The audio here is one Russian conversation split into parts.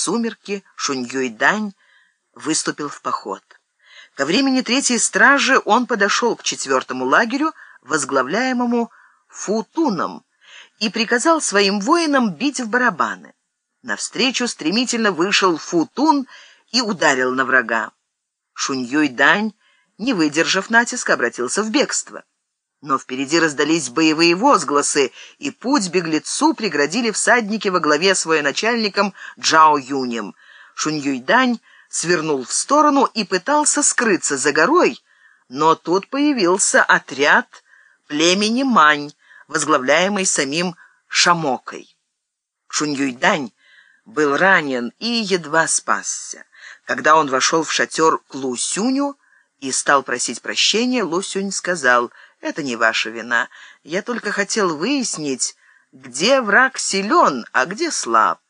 сумерки Шуньюй-Дань выступил в поход. Ко времени третьей стражи он подошел к четвертому лагерю, возглавляемому Футуном, и приказал своим воинам бить в барабаны. Навстречу стремительно вышел Футун и ударил на врага. Шуньюй-Дань, не выдержав натиска, обратился в бегство. Но впереди раздались боевые возгласы, и путь беглецу преградили всадники во главе с военачальником Джао Юнем. Шуньюй-Дань свернул в сторону и пытался скрыться за горой, но тут появился отряд племени Мань, возглавляемый самим Шамокой. Шуньюйдань был ранен и едва спасся. Когда он вошел в шатер к Лусюню и стал просить прощения, Лусюнь сказал, «Это не ваша вина. Я только хотел выяснить, где враг силен, а где слаб.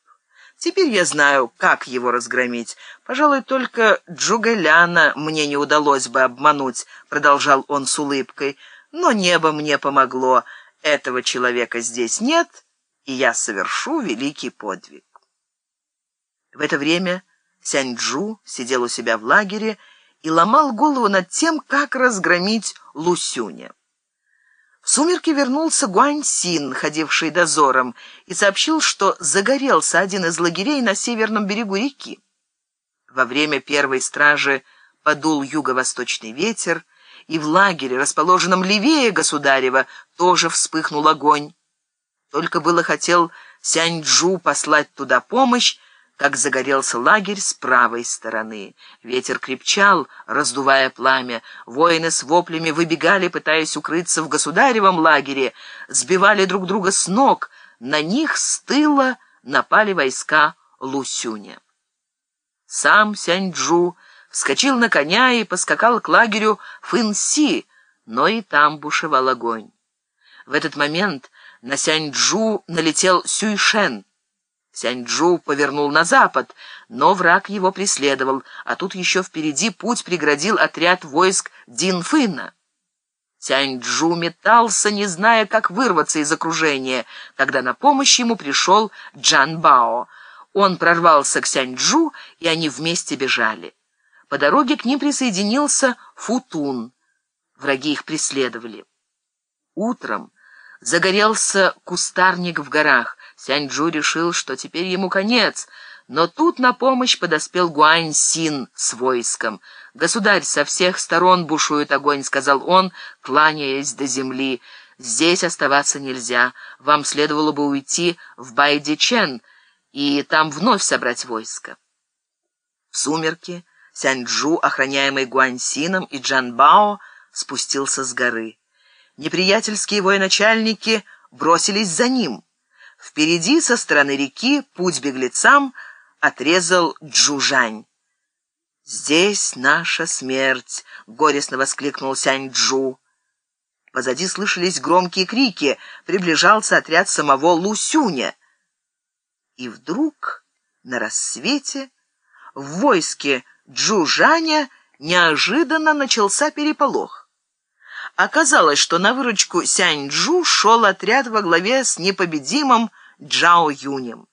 Теперь я знаю, как его разгромить. Пожалуй, только Джугаляна мне не удалось бы обмануть, продолжал он с улыбкой. Но небо мне помогло. Этого человека здесь нет, и я совершу великий подвиг. В это время Сяньчжу сидел у себя в лагере и ломал голову над тем, как разгромить Лусюня. В сумерки вернулся Гуаньсин, ходивший дозором, и сообщил, что загорелся один из лагерей на северном берегу реки. Во время первой стражи подул юго-восточный ветер, и в лагере, расположенном левее государева, тоже вспыхнул огонь. Только было хотел Сяньчжу послать туда помощь, как загорелся лагерь с правой стороны. Ветер крепчал, раздувая пламя. Воины с воплями выбегали, пытаясь укрыться в государевом лагере, сбивали друг друга с ног. На них с тыла напали войска Лусюня. Сам Сяньчжу вскочил на коня и поскакал к лагерю Фынси, но и там бушевал огонь. В этот момент на Сяньчжу налетел Сюйшен — Сяньчжу повернул на запад, но враг его преследовал, а тут еще впереди путь преградил отряд войск Динфына. Сяньчжу метался, не зная, как вырваться из окружения, когда на помощь ему пришел Джан Бао. Он прорвался к Сяньчжу, и они вместе бежали. По дороге к ним присоединился Футун. Враги их преследовали. Утром загорелся кустарник в горах. Сяньчжу решил, что теперь ему конец, но тут на помощь подоспел Гуань Син с войском. «Государь, со всех сторон бушует огонь», — сказал он, кланяясь до земли. «Здесь оставаться нельзя. Вам следовало бы уйти в Байдичен и там вновь собрать войско». В сумерки Сяньчжу, охраняемый Гуаньсином и Джанбао, спустился с горы. Неприятельские военачальники бросились за ним — Впереди, со стороны реки, путь беглецам отрезал Джужань. «Здесь наша смерть!» — горестно воскликнул Сянь-Джу. Позади слышались громкие крики, приближался отряд самого Лусюня. И вдруг на рассвете в войске Джужаня неожиданно начался переполох. Оказалось, что на выручку Сяньчжу шел отряд во главе с непобедимым Джао Юнем.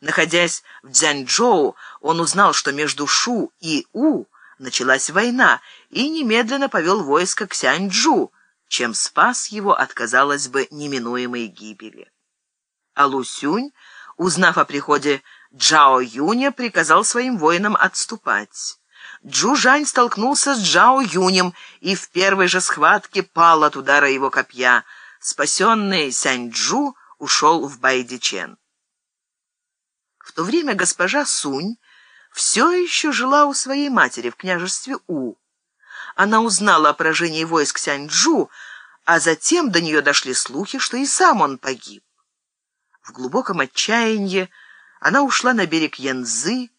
Находясь в Цзяньчжоу, он узнал, что между Шу и У началась война, и немедленно повел войско к Сяньчжу, чем спас его от, казалось бы, неминуемой гибели. А Лусюнь, узнав о приходе Джао Юня, приказал своим воинам отступать. Джужань столкнулся с Джао Юнем и в первой же схватке пал от удара его копья. Спасенный Сянь-Джу ушел в Байдичен. В то время госпожа Сунь все еще жила у своей матери в княжестве У. Она узнала о поражении войск Сянь-Джу, а затем до нее дошли слухи, что и сам он погиб. В глубоком отчаянии она ушла на берег Янзы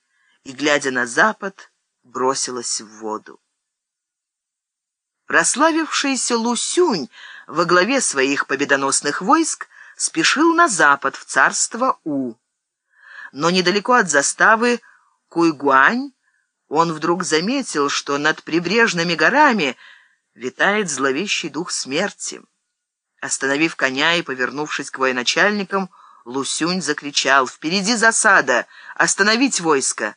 и, глядя на запад, бросилась в воду. Прославившийся Лусюнь во главе своих победоносных войск спешил на запад в царство У. Но недалеко от заставы Куйгуань он вдруг заметил, что над прибрежными горами витает зловещий дух смерти. Остановив коня и повернувшись к военачальникам, Лусюнь закричал «Впереди засада! Остановить войско!»